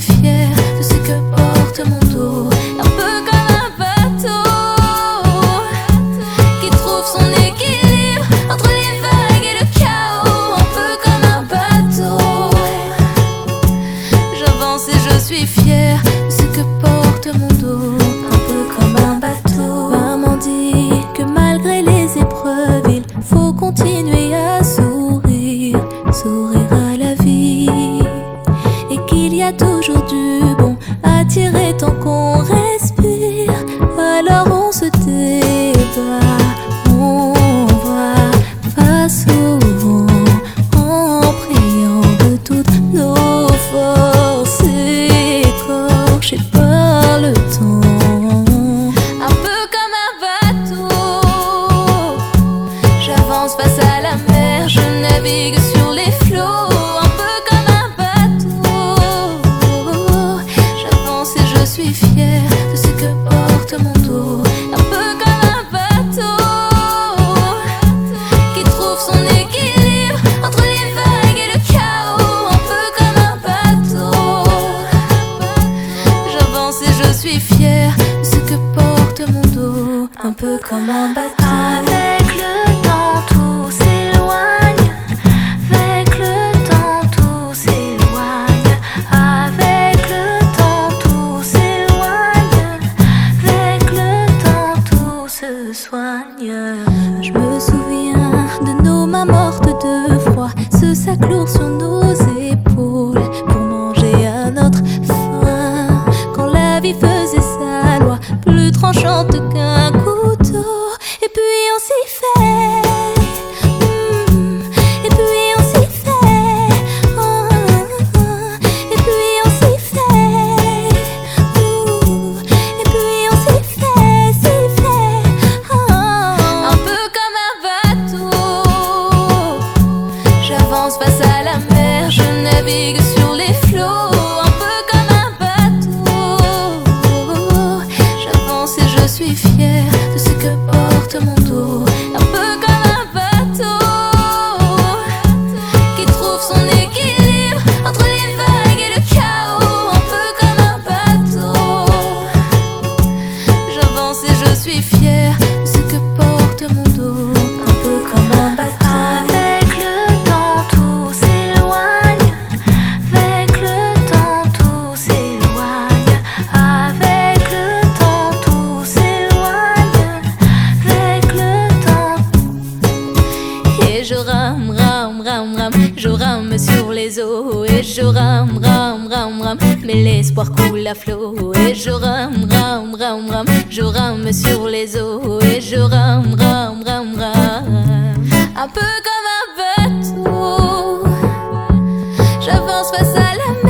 Je suis fière de ce que porte mon dos. Un peu comme un bateau qui trouve son équilibre entre les vagues et le chaos. Un peu comme un bateau. J'avance et je suis fière de ce que porte mon dos. Un peu comme un bateau. Maman dit que malgré les épreuves, il faut continuer à sourire. Sourire à la vie toujours du bon à tirer ton Un peu comme un bateau Qui trouve son équilibre Entre les vagues et le chaos Un peu comme un bateau. J'avance et je suis fière De ce que porte mon dos Un peu comme un bateau. ce sac lourd sur nos biggest rame, rame, rame, je rame sur les eaux et je rame, rame, rame, rame, mais l'espoir coule à flot et je rame, rame, rame, rame, je rame sur les eaux et je rame, rame, rame, rame, un peu comme un bateau, j'avance face à la mer.